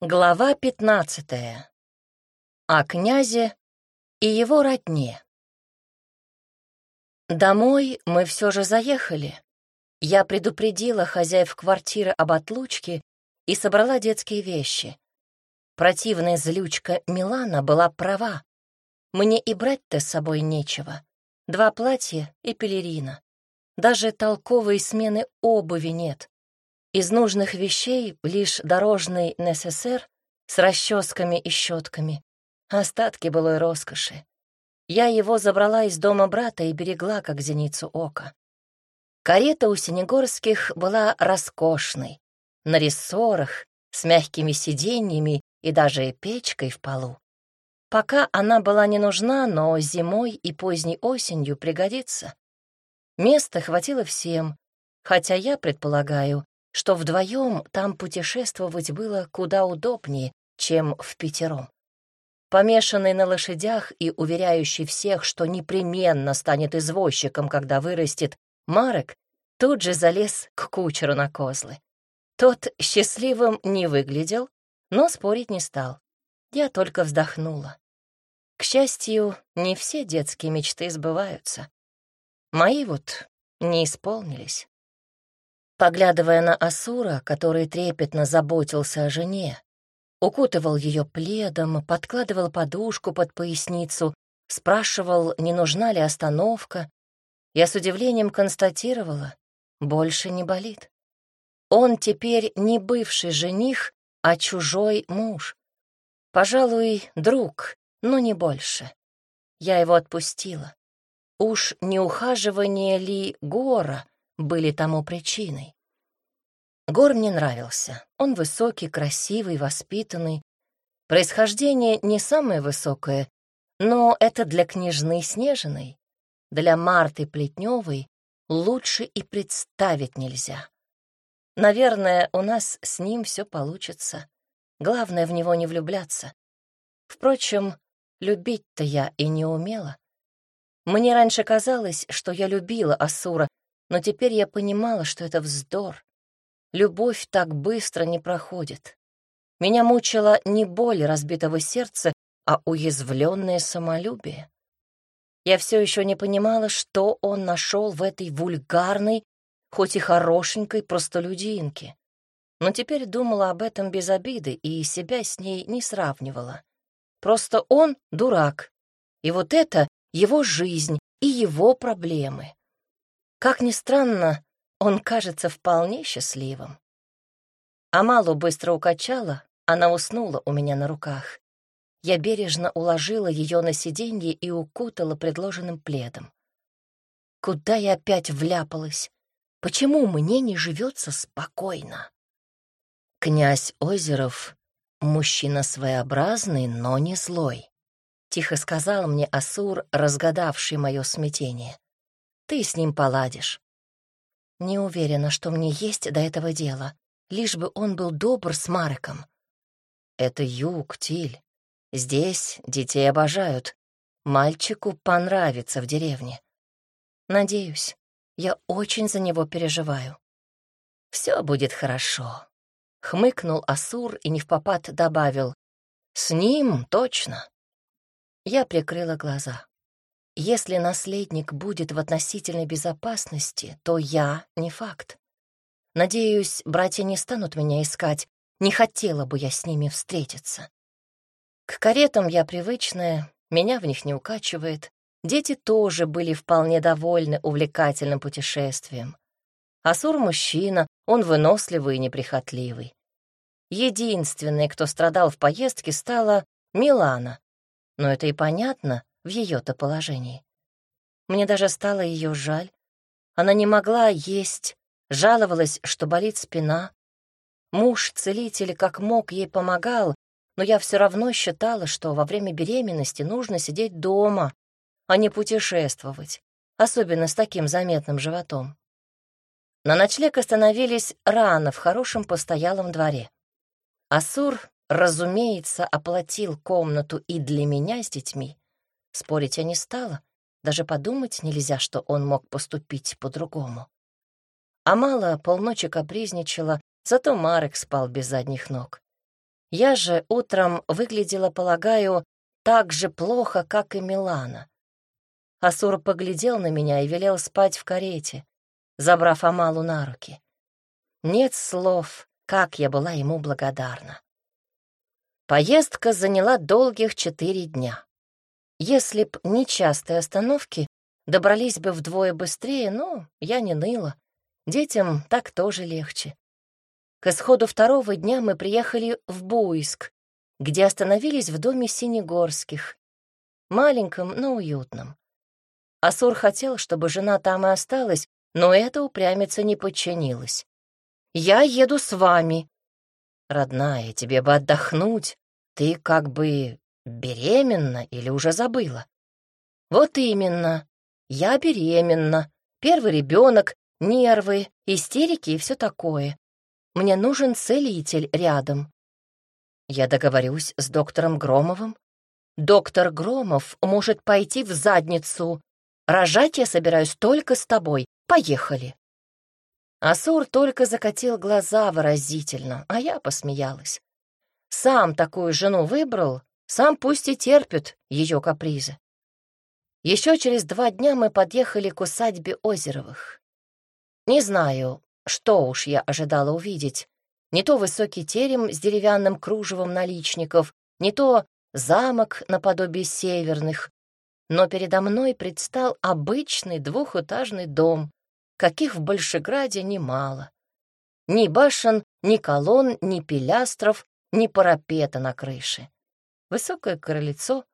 Глава пятнадцатая. О князе и его родне. Домой мы все же заехали. Я предупредила хозяев квартиры об отлучке и собрала детские вещи. Противная злючка Милана была права. Мне и брать-то с собой нечего. Два платья и пелерина. Даже толковой смены обуви нет. Из нужных вещей лишь дорожный НССР с расческами и щетками, остатки былой роскоши. Я его забрала из дома брата и берегла, как зеницу ока. Карета у Синегорских была роскошной, на рессорах, с мягкими сиденьями и даже печкой в полу. Пока она была не нужна, но зимой и поздней осенью пригодится. Места хватило всем, хотя я предполагаю, что вдвоем там путешествовать было куда удобнее, чем в пятером. Помешанный на лошадях и уверяющий всех, что непременно станет извозчиком, когда вырастет, Марек тут же залез к кучеру на козлы. Тот счастливым не выглядел, но спорить не стал. Я только вздохнула. К счастью, не все детские мечты сбываются. Мои вот не исполнились. Поглядывая на Асура, который трепетно заботился о жене, укутывал ее пледом, подкладывал подушку под поясницу, спрашивал, не нужна ли остановка, я с удивлением констатировала, больше не болит. Он теперь не бывший жених, а чужой муж. Пожалуй, друг, но не больше. Я его отпустила. Уж не ухаживание ли Гора были тому причиной. Гор мне нравился. Он высокий, красивый, воспитанный. Происхождение не самое высокое, но это для княжны Снежиной. Для Марты Плетневой лучше и представить нельзя. Наверное, у нас с ним все получится. Главное в него не влюбляться. Впрочем, любить-то я и не умела. Мне раньше казалось, что я любила Асура, но теперь я понимала, что это вздор. Любовь так быстро не проходит. Меня мучила не боль разбитого сердца, а уязвленное самолюбие. Я все еще не понимала, что он нашел в этой вульгарной, хоть и хорошенькой простолюдинке. Но теперь думала об этом без обиды и себя с ней не сравнивала. Просто он дурак, и вот это его жизнь и его проблемы. Как ни странно, он кажется вполне счастливым. Амалу быстро укачала, она уснула у меня на руках. Я бережно уложила ее на сиденье и укутала предложенным пледом. Куда я опять вляпалась? Почему мне не живется спокойно? Князь Озеров — мужчина своеобразный, но не злой. — тихо сказал мне Асур, разгадавший мое смятение. «Ты с ним поладишь». Не уверена, что мне есть до этого дела, лишь бы он был добр с Мареком. Это юг, Тиль. Здесь детей обожают. Мальчику понравится в деревне. Надеюсь, я очень за него переживаю. Все будет хорошо. Хмыкнул Асур и не в попад добавил. С ним точно. Я прикрыла глаза. Если наследник будет в относительной безопасности, то я не факт. Надеюсь, братья не станут меня искать, не хотела бы я с ними встретиться. К каретам я привычная, меня в них не укачивает. Дети тоже были вполне довольны увлекательным путешествием. Асур — мужчина, он выносливый и неприхотливый. Единственной, кто страдал в поездке, стала Милана, но это и понятно в ее-то положении. Мне даже стало ее жаль. Она не могла есть, жаловалась, что болит спина. Муж-целитель как мог ей помогал, но я все равно считала, что во время беременности нужно сидеть дома, а не путешествовать, особенно с таким заметным животом. На ночлег остановились рано в хорошем постоялом дворе. Асур разумеется, оплатил комнату и для меня с детьми. Спорить я не стала, даже подумать нельзя, что он мог поступить по-другому. Амала полночи капризничала, зато Марек спал без задних ног. Я же утром выглядела, полагаю, так же плохо, как и Милана. Асур поглядел на меня и велел спать в карете, забрав Амалу на руки. Нет слов, как я была ему благодарна. Поездка заняла долгих четыре дня. Если б не частые остановки, добрались бы вдвое быстрее, но я не ныла. Детям так тоже легче. К исходу второго дня мы приехали в Буйск, где остановились в доме Синегорских, маленьком, но уютном. Асур хотел, чтобы жена там и осталась, но эта упрямица не подчинилась. «Я еду с вами». «Родная, тебе бы отдохнуть. Ты как бы беременна или уже забыла?» «Вот именно. Я беременна. Первый ребенок, нервы, истерики и все такое. Мне нужен целитель рядом. Я договорюсь с доктором Громовым. Доктор Громов может пойти в задницу. Рожать я собираюсь только с тобой. Поехали. Асур только закатил глаза выразительно, а я посмеялась. Сам такую жену выбрал, сам пусть и терпит ее капризы. Еще через два дня мы подъехали к усадьбе Озеровых. Не знаю, что уж я ожидала увидеть. Не то высокий терем с деревянным кружевом наличников, не то замок наподобие северных. Но передо мной предстал обычный двухэтажный дом, каких в Большеграде немало. Ни башен, ни колонн, ни пилястров, ни парапета на крыше. Высокое крыльцо,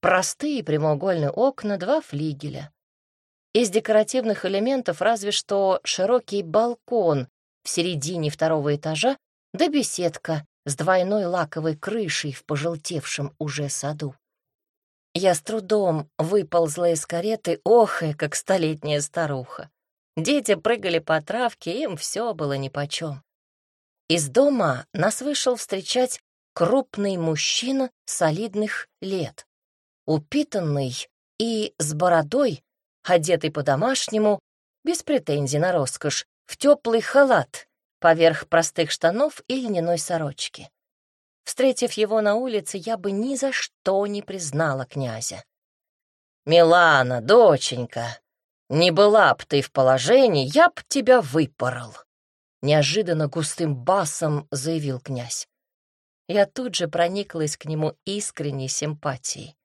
простые прямоугольные окна, два флигеля. Из декоративных элементов разве что широкий балкон в середине второго этажа да беседка с двойной лаковой крышей в пожелтевшем уже саду. Я с трудом выползла из кареты, охая, как столетняя старуха. Дети прыгали по травке, им все было нипочем. Из дома нас вышел встречать крупный мужчина солидных лет, упитанный и с бородой, одетый по-домашнему, без претензий на роскошь, в теплый халат поверх простых штанов и льняной сорочки. Встретив его на улице, я бы ни за что не признала князя. «Милана, доченька, не была б ты в положении, я б тебя выпорол», — неожиданно густым басом заявил князь. Я тут же прониклась к нему искренней симпатией.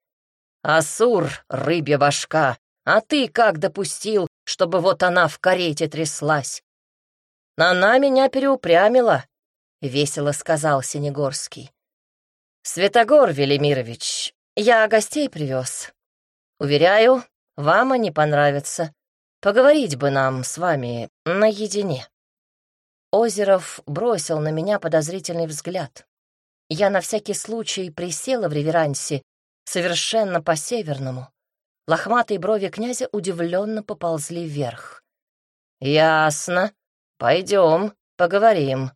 «Асур, рыбья башка, а ты как допустил, чтобы вот она в карете тряслась? Она меня переупрямила, — весело сказал Синегорский. Святогор Велимирович, я гостей привез. Уверяю, вам они понравятся. Поговорить бы нам с вами наедине. Озеров бросил на меня подозрительный взгляд. Я на всякий случай присела в реверансе, совершенно по-северному. Лохматые брови князя удивленно поползли вверх. «Ясно. Пойдем, поговорим.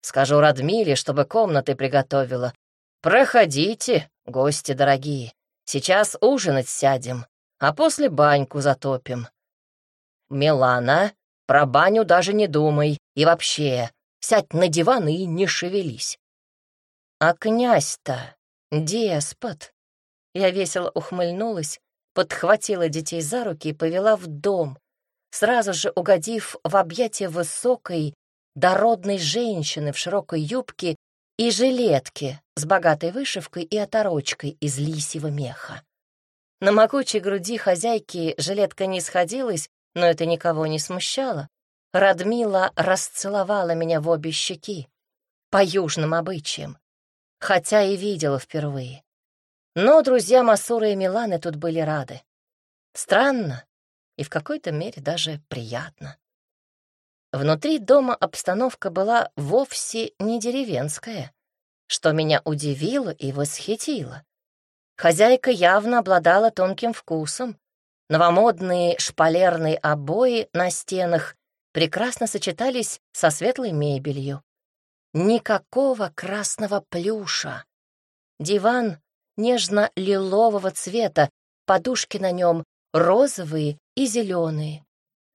Скажу Радмиле, чтобы комнаты приготовила. Проходите, гости дорогие. Сейчас ужинать сядем, а после баньку затопим. Милана, про баню даже не думай. И вообще, сядь на диван и не шевелись. А князь-то деспот. Я весело ухмыльнулась, подхватила детей за руки и повела в дом, сразу же угодив в объятия высокой, дородной женщины в широкой юбке и жилетке с богатой вышивкой и оторочкой из лисьего меха. На могучей груди хозяйки жилетка не сходилась, но это никого не смущало. Радмила расцеловала меня в обе щеки, по южным обычаям, хотя и видела впервые. Но друзья Масура и Миланы тут были рады. Странно и в какой-то мере даже приятно. Внутри дома обстановка была вовсе не деревенская, что меня удивило и восхитило. Хозяйка явно обладала тонким вкусом. Новомодные шпалерные обои на стенах прекрасно сочетались со светлой мебелью. Никакого красного плюша. Диван нежно-лилового цвета, подушки на нем розовые и зеленые.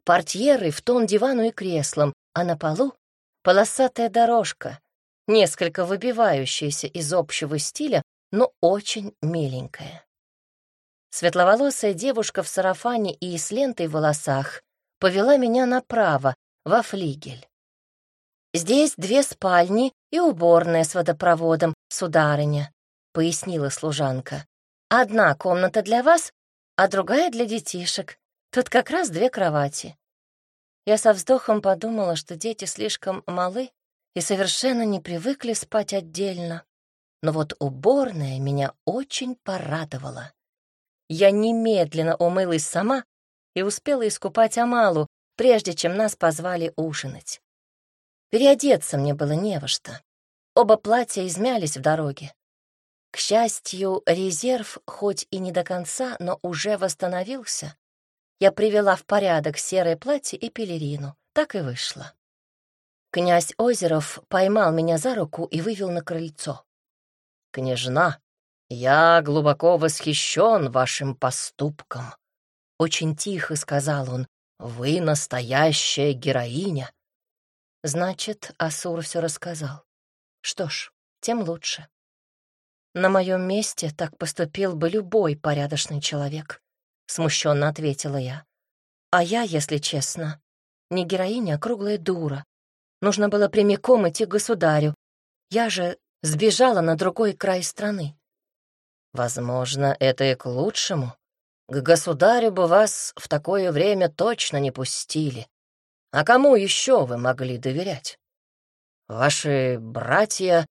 Портьеры в тон дивану и креслам, а на полу полосатая дорожка, несколько выбивающаяся из общего стиля, но очень миленькая. Светловолосая девушка в сарафане и с лентой в волосах повела меня направо, во флигель. «Здесь две спальни и уборная с водопроводом, сударыня», — пояснила служанка. «Одна комната для вас, а другая для детишек. Тут как раз две кровати». Я со вздохом подумала, что дети слишком малы и совершенно не привыкли спать отдельно. Но вот уборная меня очень порадовала. Я немедленно умылась сама и успела искупать Амалу, прежде чем нас позвали ужинать. Переодеться мне было не во что. Оба платья измялись в дороге. К счастью, резерв хоть и не до конца, но уже восстановился. Я привела в порядок серое платье и пелерину. Так и вышло. Князь Озеров поймал меня за руку и вывел на крыльцо. «Княжна, я глубоко восхищен вашим поступком», — очень тихо сказал он. «Вы настоящая героиня». Значит, Асур все рассказал. Что ж, тем лучше. На моем месте так поступил бы любой порядочный человек, смущенно ответила я. А я, если честно, не героиня, а круглая дура. Нужно было прямиком идти к государю. Я же сбежала на другой край страны. Возможно, это и к лучшему. К государю бы вас в такое время точно не пустили. А кому еще вы могли доверять? Ваши братья...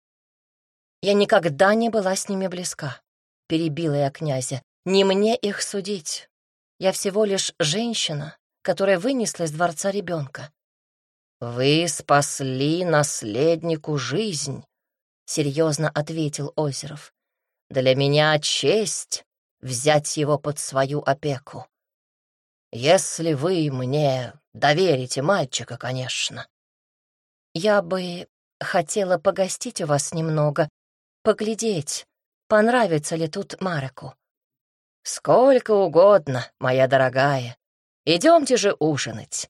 Я никогда не была с ними близка, перебила я князя. Не мне их судить. Я всего лишь женщина, которая вынесла из дворца ребенка. «Вы спасли наследнику жизнь», — серьезно ответил Озеров. «Для меня честь взять его под свою опеку. Если вы мне доверите мальчика, конечно». «Я бы хотела погостить у вас немного, поглядеть, понравится ли тут Мареку». «Сколько угодно, моя дорогая. Идемте же ужинать.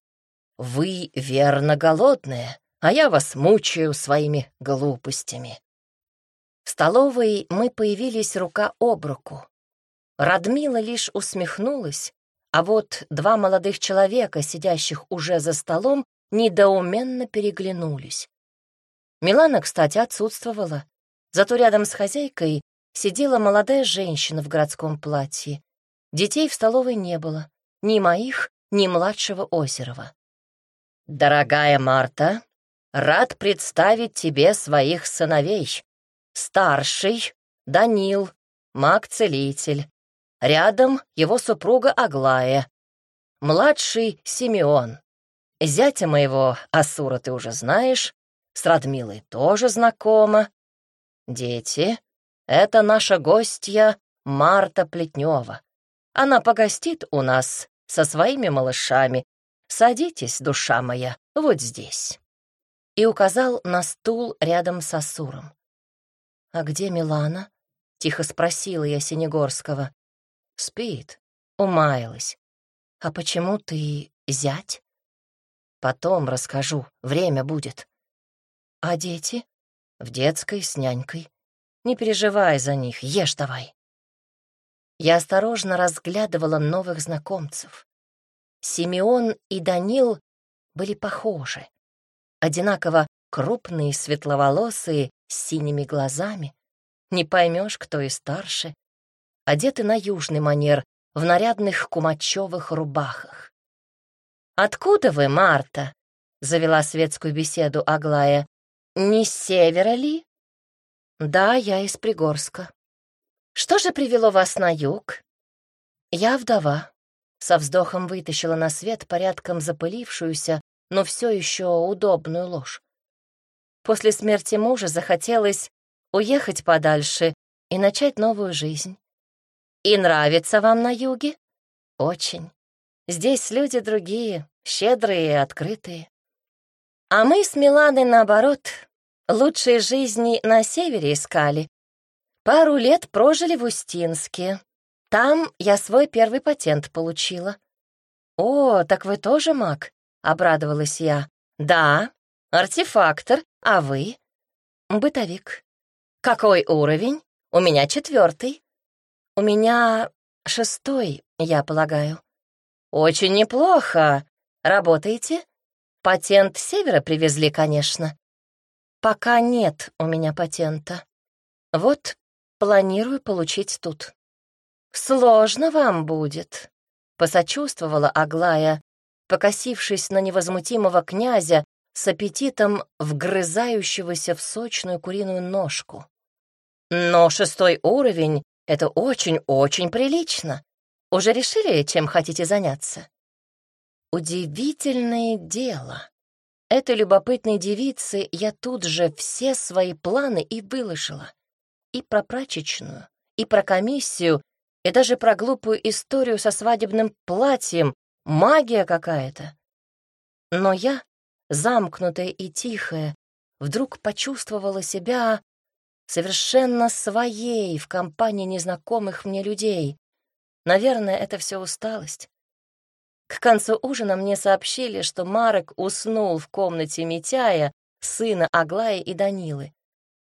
Вы, верно, голодные, а я вас мучаю своими глупостями. В столовой мы появились рука об руку. Радмила лишь усмехнулась, а вот два молодых человека, сидящих уже за столом, недоуменно переглянулись. Милана, кстати, отсутствовала, зато рядом с хозяйкой сидела молодая женщина в городском платье. Детей в столовой не было, ни моих, ни младшего Озерова. «Дорогая Марта, рад представить тебе своих сыновей. Старший — Данил, маг-целитель. Рядом его супруга Аглая. Младший — Симеон. Зятя моего, Асура, ты уже знаешь. С Радмилой тоже знакома. Дети — это наша гостья Марта Плетнева. Она погостит у нас со своими малышами «Садитесь, душа моя, вот здесь». И указал на стул рядом с Асуром. «А где Милана?» — тихо спросила я Синегорского. «Спит», — умаялась. «А почему ты зять?» «Потом расскажу, время будет». «А дети?» «В детской с нянькой. Не переживай за них, ешь давай». Я осторожно разглядывала новых знакомцев. Симеон и Данил были похожи. Одинаково крупные, светловолосые, с синими глазами. Не поймешь, кто и старше. Одеты на южный манер, в нарядных кумачевых рубахах. «Откуда вы, Марта?» — завела светскую беседу Аглая. «Не с севера ли?» «Да, я из Пригорска». «Что же привело вас на юг?» «Я вдова», со вздохом вытащила на свет порядком запылившуюся, но все еще удобную ложь. После смерти мужа захотелось уехать подальше и начать новую жизнь. И нравится вам на юге? Очень. Здесь люди другие, щедрые и открытые. А мы с Миланой, наоборот, лучшие жизни на севере искали. Пару лет прожили в Устинске, там я свой первый патент получила. «О, так вы тоже маг?» — обрадовалась я. «Да, артефактор, а вы?» бытовик. Какой уровень? У меня четвертый. У меня шестой, я полагаю. Очень неплохо. Работаете? Патент севера привезли, конечно. Пока нет у меня патента. Вот планирую получить тут. Сложно вам будет, посочувствовала Аглая, покосившись на невозмутимого князя с аппетитом вгрызающегося в сочную куриную ножку. Но шестой уровень — это очень-очень прилично. Уже решили, чем хотите заняться? Удивительное дело. Этой любопытной девице я тут же все свои планы и выложила. И про прачечную, и про комиссию, и даже про глупую историю со свадебным платьем, магия какая-то. Но я, замкнутая и тихая, вдруг почувствовала себя совершенно своей в компании незнакомых мне людей. Наверное, это все усталость. К концу ужина мне сообщили, что Марек уснул в комнате Митяя, сына Аглаи и Данилы.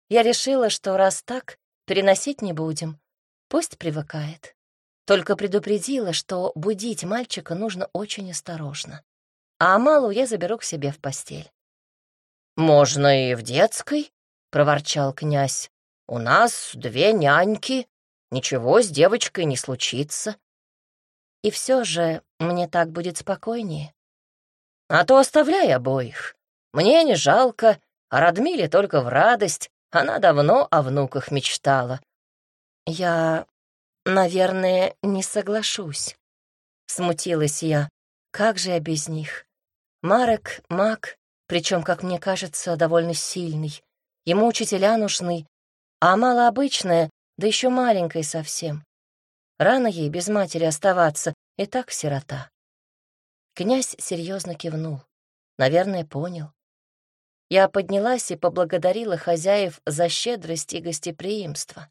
Я решила, что раз так, переносить не будем. Пусть привыкает. Только предупредила, что будить мальчика нужно очень осторожно. А Амалу я заберу к себе в постель. «Можно и в детской», — проворчал князь. «У нас две няньки, ничего с девочкой не случится». И все же мне так будет спокойнее. А то оставляй обоих. Мне не жалко, а Радмиле только в радость. Она давно о внуках мечтала. Я, наверное, не соглашусь. Смутилась я. Как же я без них? Марек — маг, причем, как мне кажется, довольно сильный. Ему учителя нужны, а малообычная, да еще маленькая совсем. Рано ей без матери оставаться, и так сирота. Князь серьезно кивнул. Наверное, понял. Я поднялась и поблагодарила хозяев за щедрость и гостеприимство.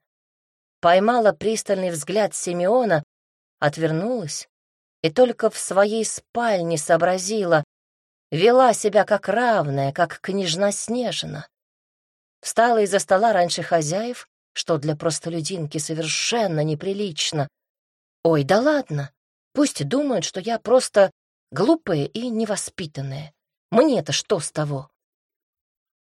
Поймала пристальный взгляд Симеона, отвернулась и только в своей спальне сообразила, вела себя как равная, как княжна Снежина. Встала из-за стола раньше хозяев, что для простолюдинки совершенно неприлично. Ой, да ладно, пусть думают, что я просто глупая и невоспитанная. Мне-то что с того?